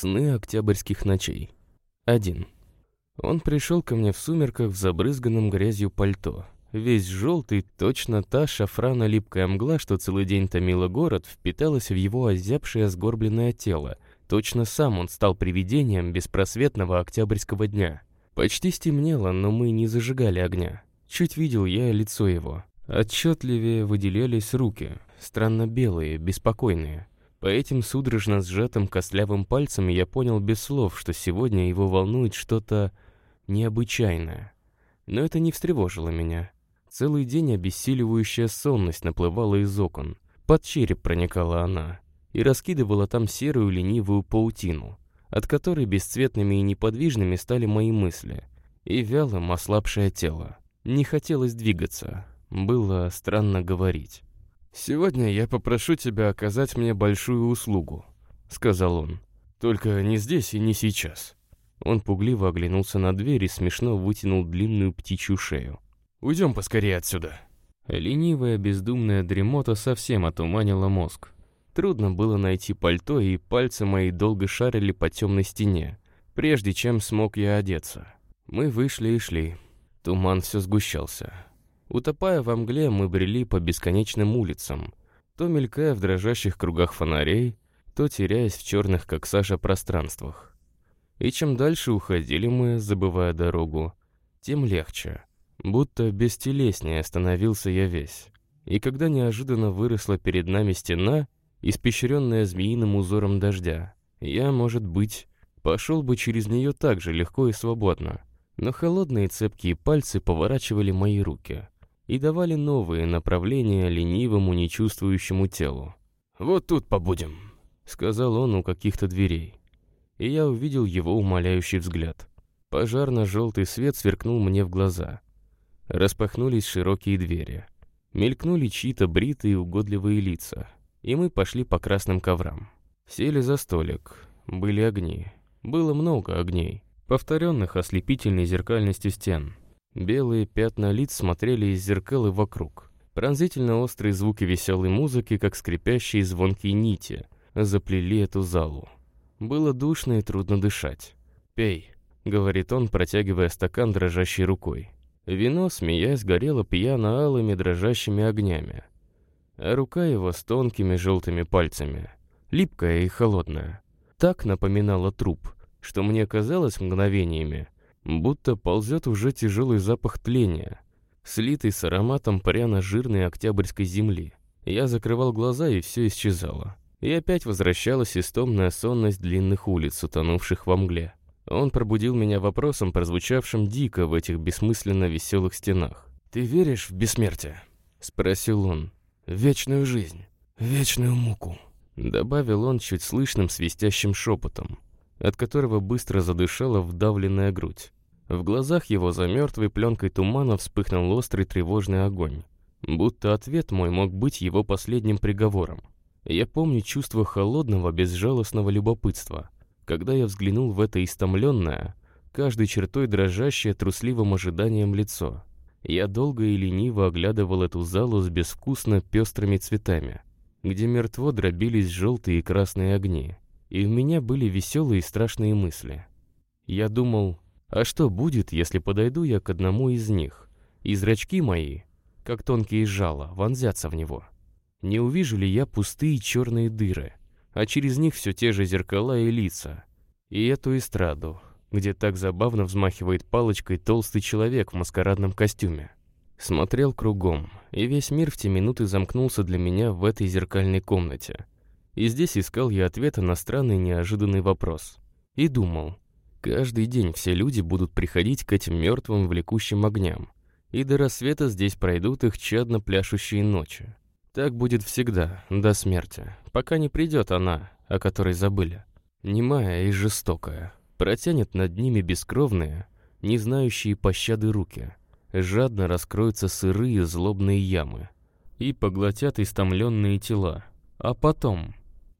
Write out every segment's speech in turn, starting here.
Сны октябрьских ночей. 1. Он пришел ко мне в сумерках в забрызганном грязью пальто. Весь желтый, точно та шафрано-липкая мгла, что целый день томила город, впиталась в его озябшее сгорбленное тело. Точно сам он стал привидением беспросветного октябрьского дня. Почти стемнело, но мы не зажигали огня. Чуть видел я лицо его. Отчетливее выделялись руки, странно белые, беспокойные. По этим судорожно сжатым костлявым пальцам я понял без слов, что сегодня его волнует что-то необычайное. Но это не встревожило меня. Целый день обессиливающая сонность наплывала из окон. Под череп проникала она и раскидывала там серую ленивую паутину, от которой бесцветными и неподвижными стали мои мысли, и вялым ослабшее тело. Не хотелось двигаться, было странно говорить. «Сегодня я попрошу тебя оказать мне большую услугу», — сказал он. «Только не здесь и не сейчас». Он пугливо оглянулся на дверь и смешно вытянул длинную птичью шею. «Уйдем поскорее отсюда». Ленивая бездумная дремота совсем отуманила мозг. Трудно было найти пальто, и пальцы мои долго шарили по темной стене, прежде чем смог я одеться. Мы вышли и шли. Туман все сгущался. Утопая во мгле, мы брели по бесконечным улицам, то мелькая в дрожащих кругах фонарей, то теряясь в черных, как сажа, пространствах. И чем дальше уходили мы, забывая дорогу, тем легче. Будто бестелеснее становился я весь. И когда неожиданно выросла перед нами стена, испещренная змеиным узором дождя, я, может быть, пошел бы через нее так же легко и свободно. Но холодные цепкие пальцы поворачивали мои руки и давали новые направления ленивому, нечувствующему телу. «Вот тут побудем», — сказал он у каких-то дверей. И я увидел его умоляющий взгляд. Пожарно-желтый свет сверкнул мне в глаза. Распахнулись широкие двери. Мелькнули чьи-то бритые угодливые лица. И мы пошли по красным коврам. Сели за столик. Были огни. Было много огней, повторенных ослепительной зеркальностью стен. Белые пятна лиц смотрели из зеркал и вокруг. Пронзительно острые звуки веселой музыки, как скрипящие звонкие нити, заплели эту залу. Было душно и трудно дышать. «Пей», — говорит он, протягивая стакан дрожащей рукой. Вино, смеясь, горело пьяно-алыми дрожащими огнями. А рука его с тонкими желтыми пальцами, липкая и холодная, так напоминала труп, что мне казалось мгновениями, будто ползет уже тяжелый запах тления, слитый с ароматом пряно-жирной октябрьской земли. Я закрывал глаза, и все исчезало. И опять возвращалась истомная сонность длинных улиц, утонувших во мгле. Он пробудил меня вопросом, прозвучавшим дико в этих бессмысленно веселых стенах. «Ты веришь в бессмертие?» — спросил он. «В вечную жизнь, вечную муку», — добавил он чуть слышным свистящим шепотом, от которого быстро задышала вдавленная грудь. В глазах его за мертвой пленкой тумана вспыхнул острый тревожный огонь. Будто ответ мой мог быть его последним приговором. Я помню чувство холодного, безжалостного любопытства, когда я взглянул в это истомленное, каждой чертой дрожащее трусливым ожиданием лицо. Я долго и лениво оглядывал эту залу с безвкусно пестрыми цветами, где мертво дробились желтые и красные огни, и у меня были веселые и страшные мысли. Я думал, а что будет, если подойду я к одному из них, и зрачки мои, как тонкие жало, вонзятся в него? Не увижу ли я пустые черные дыры, а через них все те же зеркала и лица, и эту эстраду, где так забавно взмахивает палочкой толстый человек в маскарадном костюме? Смотрел кругом, и весь мир в те минуты замкнулся для меня в этой зеркальной комнате. И здесь искал я ответа на странный неожиданный вопрос. И думал, Каждый день все люди будут приходить к этим мертвым влекущим огням, и до рассвета здесь пройдут их чадно пляшущие ночи. Так будет всегда, до смерти, пока не придет она, о которой забыли. Немая и жестокая, протянет над ними бескровные, не знающие пощады руки, жадно раскроются сырые злобные ямы и поглотят истомленные тела. А потом...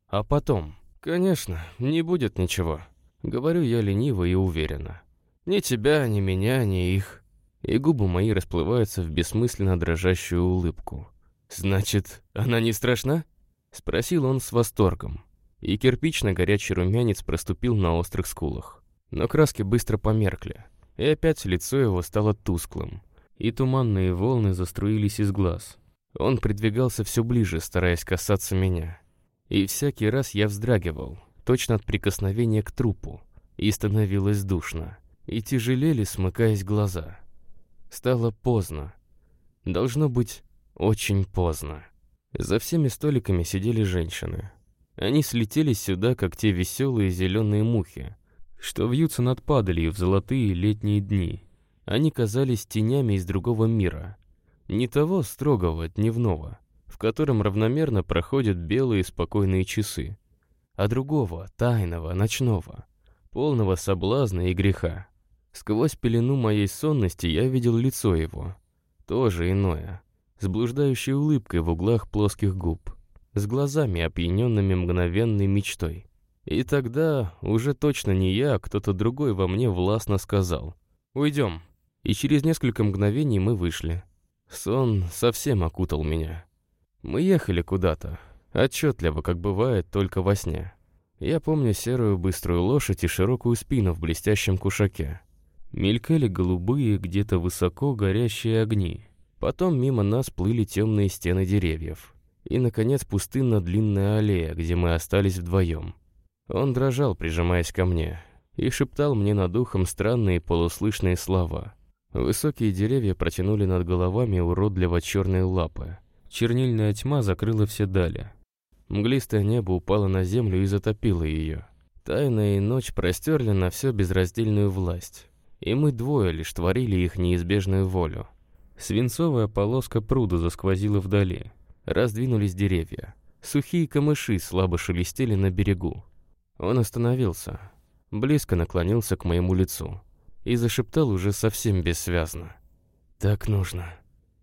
А потом... Конечно, не будет ничего. Говорю я лениво и уверенно. Ни тебя, ни меня, ни их. И губы мои расплываются в бессмысленно дрожащую улыбку. «Значит, она не страшна?» Спросил он с восторгом. и кирпично-горячий румянец проступил на острых скулах. Но краски быстро померкли, и опять лицо его стало тусклым, и туманные волны заструились из глаз. Он придвигался все ближе, стараясь касаться меня. И всякий раз я вздрагивал, точно от прикосновения к трупу, и становилось душно, и тяжелели, смыкаясь глаза. Стало поздно. Должно быть, очень поздно. За всеми столиками сидели женщины. Они слетели сюда, как те веселые зеленые мухи, что вьются над падалью в золотые летние дни. Они казались тенями из другого мира. Не того строгого, дневного, в котором равномерно проходят белые спокойные часы, а другого, тайного, ночного, полного соблазна и греха. Сквозь пелену моей сонности я видел лицо его, тоже иное, с блуждающей улыбкой в углах плоских губ, с глазами, опьяненными мгновенной мечтой. И тогда уже точно не я, а кто-то другой во мне властно сказал «Уйдем». И через несколько мгновений мы вышли. Сон совсем окутал меня. Мы ехали куда-то, отчетливо, как бывает только во сне. Я помню серую быструю лошадь и широкую спину в блестящем кушаке. Мелькали голубые, где-то высоко горящие огни. Потом мимо нас плыли темные стены деревьев. И, наконец, пустынно-длинная аллея, где мы остались вдвоем. Он дрожал, прижимаясь ко мне, и шептал мне над ухом странные полуслышные слова. Высокие деревья протянули над головами уродливо черные лапы. Чернильная тьма закрыла все дали. Мглистое небо упало на землю и затопило ее. Тайна и ночь простерли на все безраздельную власть. И мы двое лишь творили их неизбежную волю. Свинцовая полоска пруда засквозила вдали. Раздвинулись деревья. Сухие камыши слабо шелестели на берегу. Он остановился. Близко наклонился к моему лицу. И зашептал уже совсем бессвязно. «Так нужно.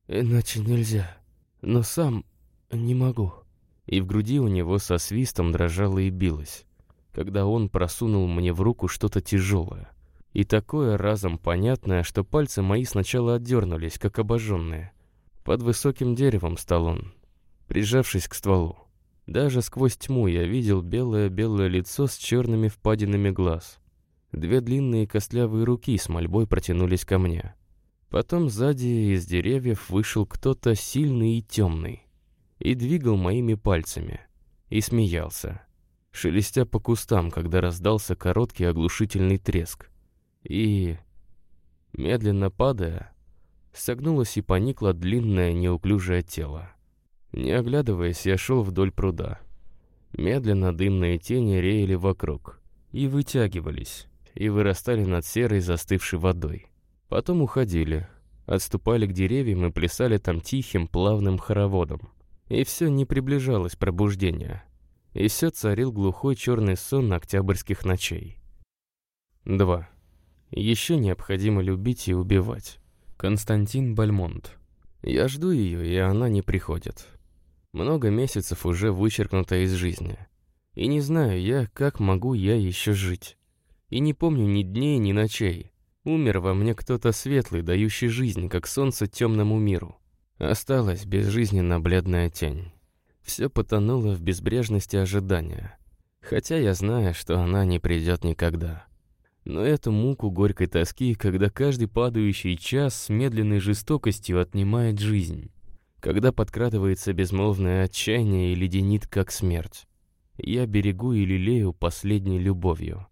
Иначе нельзя. Но сам не могу». И в груди у него со свистом дрожало и билось, когда он просунул мне в руку что-то тяжелое. И такое разом понятное, что пальцы мои сначала отдернулись, как обожженные. Под высоким деревом стал он, прижавшись к стволу. Даже сквозь тьму я видел белое-белое лицо с черными впадинами глаз. Две длинные костлявые руки с мольбой протянулись ко мне. Потом сзади из деревьев вышел кто-то сильный и темный. И двигал моими пальцами. И смеялся. Шелестя по кустам, когда раздался короткий оглушительный треск и, медленно падая, согнулось и поникло длинное неуклюжее тело. Не оглядываясь, я шел вдоль пруда. Медленно дымные тени реяли вокруг и вытягивались, и вырастали над серой застывшей водой. Потом уходили, отступали к деревьям и плясали там тихим, плавным хороводом. И все не приближалось пробуждение. И все царил глухой черный сон октябрьских ночей. 2. Еще необходимо любить и убивать. Константин Бальмонт. Я жду ее, и она не приходит. Много месяцев уже вычеркнуто из жизни. И не знаю я, как могу я еще жить. И не помню ни дней, ни ночей. Умер во мне кто-то светлый, дающий жизнь, как солнце темному миру. Осталась безжизненно бледная тень. Все потонуло в безбрежности ожидания. Хотя я знаю, что она не придет никогда. Но эту муку горькой тоски, когда каждый падающий час с медленной жестокостью отнимает жизнь, когда подкрадывается безмолвное отчаяние и леденит, как смерть, я берегу и лелею последней любовью.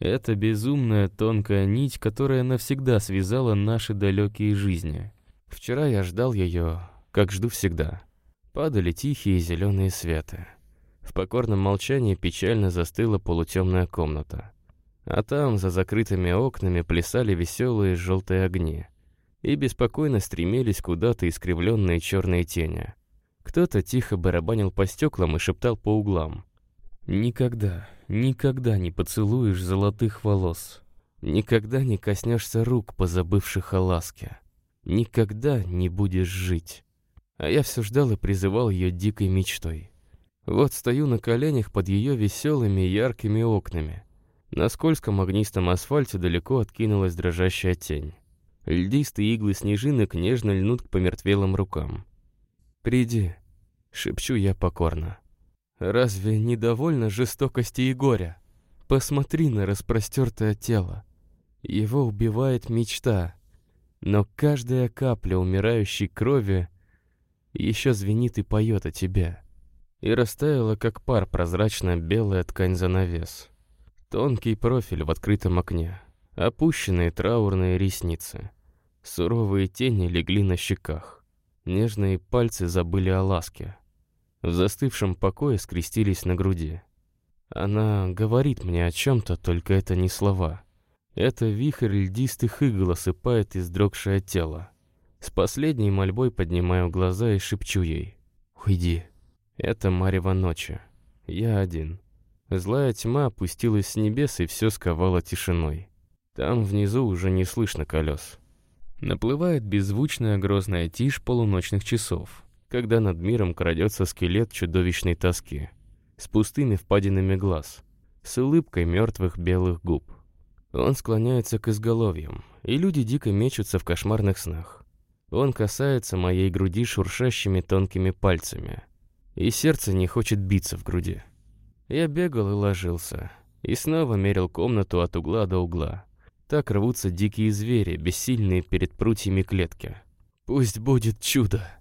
Это безумная тонкая нить, которая навсегда связала наши далекие жизни. Вчера я ждал ее, как жду всегда. Падали тихие зеленые светы. В покорном молчании печально застыла полутемная комната. А там, за закрытыми окнами, плясали веселые желтые огни. И беспокойно стремились куда-то искривленные черные тени. Кто-то тихо барабанил по стеклам и шептал по углам. «Никогда, никогда не поцелуешь золотых волос. Никогда не коснешься рук, позабывших о ласке. Никогда не будешь жить». А я все ждал и призывал ее дикой мечтой. Вот стою на коленях под ее веселыми яркими окнами — на скользком огнистом асфальте далеко откинулась дрожащая тень. Льдистые иглы снежинок нежно льнут к помертвелым рукам. «Приди», — шепчу я покорно. Разве недовольно жестокости и горя? Посмотри на распростертое тело. Его убивает мечта, но каждая капля умирающей крови еще звенит и поет о тебе. И растаяла, как пар, прозрачно-белая ткань занавес. Тонкий профиль в открытом окне, опущенные траурные ресницы. Суровые тени легли на щеках. Нежные пальцы забыли о ласке. В застывшем покое скрестились на груди. Она говорит мне о чем-то, только это не слова. Это вихрь льдистых игл осыпает издрогшее тело. С последней мольбой поднимаю глаза и шепчу ей. «Уйди». Это марево ночи. Я один. Злая тьма опустилась с небес и все сковала тишиной. Там внизу уже не слышно колес. Наплывает беззвучная грозная тишь полуночных часов, когда над миром крадется скелет чудовищной тоски, с пустыми впадинами глаз, с улыбкой мертвых белых губ. Он склоняется к изголовьям, и люди дико мечутся в кошмарных снах. Он касается моей груди шуршащими тонкими пальцами, и сердце не хочет биться в груди. Я бегал и ложился, и снова мерил комнату от угла до угла. Так рвутся дикие звери, бессильные перед прутьями клетки. «Пусть будет чудо!»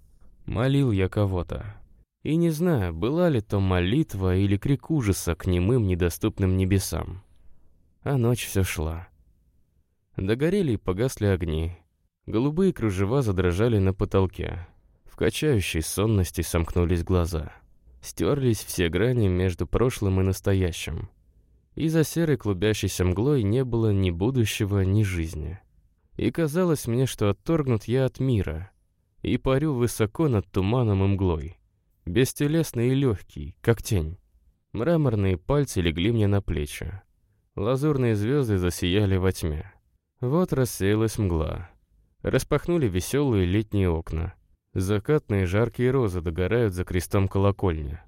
Молил я кого-то. И не знаю, была ли то молитва или крик ужаса к немым недоступным небесам а ночь все шла. Догорели и погасли огни. Голубые кружева задрожали на потолке. В качающей сонности сомкнулись глаза. Стерлись все грани между прошлым и настоящим. И за серой клубящейся мглой не было ни будущего, ни жизни. И казалось мне, что отторгнут я от мира. И парю высоко над туманом и мглой. Бестелесный и легкий, как тень. Мраморные пальцы легли мне на плечи. Лазурные звезды засияли во тьме. Вот рассеялась мгла. Распахнули веселые летние окна. Закатные жаркие розы догорают за крестом колокольни.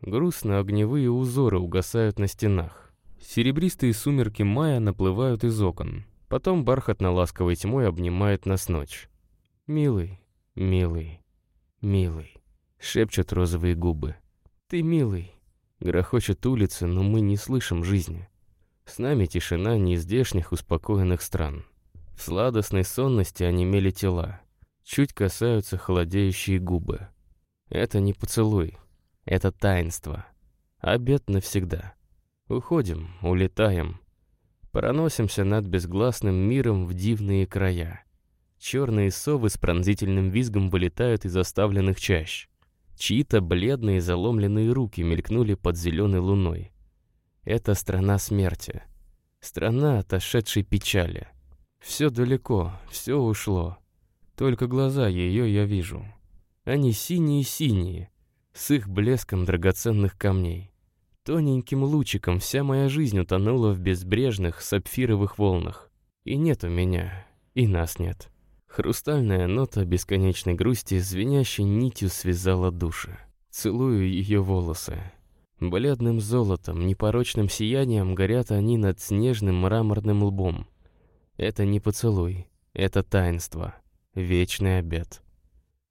Грустно огневые узоры угасают на стенах. Серебристые сумерки мая наплывают из окон. Потом бархатно-ласковой тьмой обнимает нас ночь. «Милый, милый, милый», — шепчут розовые губы. «Ты милый», — грохочет улицы, но мы не слышим жизни. С нами тишина неиздешних успокоенных стран. В сладостной сонности онемели тела. Чуть касаются холодеющие губы. Это не поцелуй. Это таинство. Обед навсегда. Уходим, улетаем. Проносимся над безгласным миром в дивные края. Черные совы с пронзительным визгом вылетают из оставленных чащ. Чьи-то бледные заломленные руки мелькнули под зеленой луной. Это страна смерти. Страна отошедшей печали. Все далеко, все ушло. Только глаза ее я вижу. Они синие-синие, с их блеском драгоценных камней. Тоненьким лучиком вся моя жизнь утонула в безбрежных сапфировых волнах. И нет у меня, и нас нет. Хрустальная нота бесконечной грусти звенящей нитью связала души. Целую ее волосы, Бледным золотом, непорочным сиянием горят они над снежным мраморным лбом. Это не поцелуй, это таинство, вечный обет.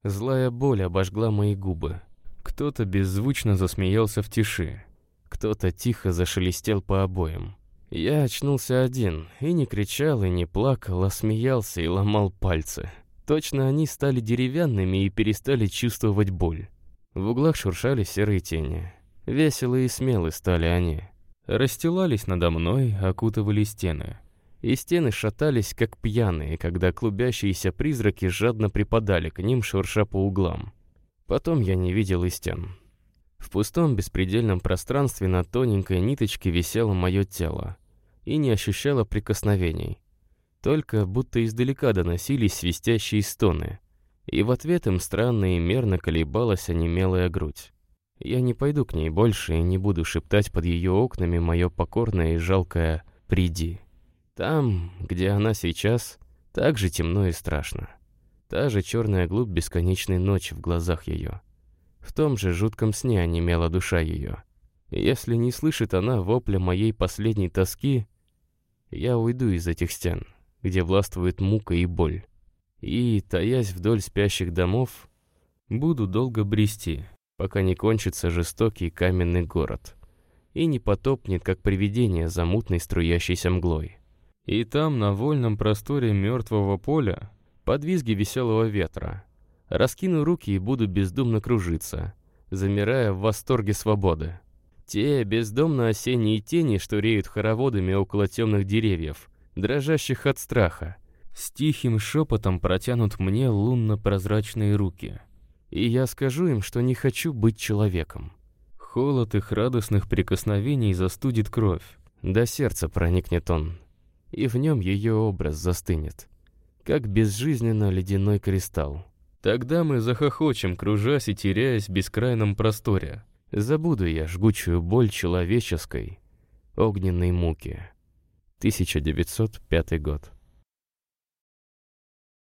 Злая боль обожгла мои губы. Кто-то беззвучно засмеялся в тиши, кто-то тихо зашелестел по обоям. Я очнулся один, и не кричал, и не плакал, а смеялся и ломал пальцы. Точно они стали деревянными и перестали чувствовать боль. В углах шуршали серые тени. Веселые и смелы стали они. Расстилались надо мной, окутывали стены. И стены шатались, как пьяные, когда клубящиеся призраки жадно припадали к ним, шурша по углам. Потом я не видел и стен. В пустом беспредельном пространстве на тоненькой ниточке висело мое тело. И не ощущало прикосновений. Только будто издалека доносились свистящие стоны. И в ответ им странно и мерно колебалась онемелая грудь. Я не пойду к ней больше и не буду шептать под ее окнами мое покорное и жалкое «приди». Там, где она сейчас, так же темно и страшно. Та же черная глубь бесконечной ночи в глазах ее. В том же жутком сне онемела душа ее. если не слышит она вопля моей последней тоски, я уйду из этих стен, где властвует мука и боль. И, таясь вдоль спящих домов, буду долго брести, пока не кончится жестокий каменный город и не потопнет, как привидение за мутной струящейся мглой. И там, на вольном просторе мертвого поля, под визги веселого ветра, раскину руки и буду бездумно кружиться, замирая в восторге свободы. Те бездомно осенние тени, что реют хороводами около темных деревьев, дрожащих от страха, с тихим шепотом протянут мне лунно-прозрачные руки. И я скажу им, что не хочу быть человеком. Холод их радостных прикосновений застудит кровь. До сердца проникнет он, и в нем ее образ застынет, как безжизненно ледяной кристалл. Тогда мы захохочем, кружась и теряясь в бескрайном просторе. Забуду я жгучую боль человеческой, огненной муки. 1905 год.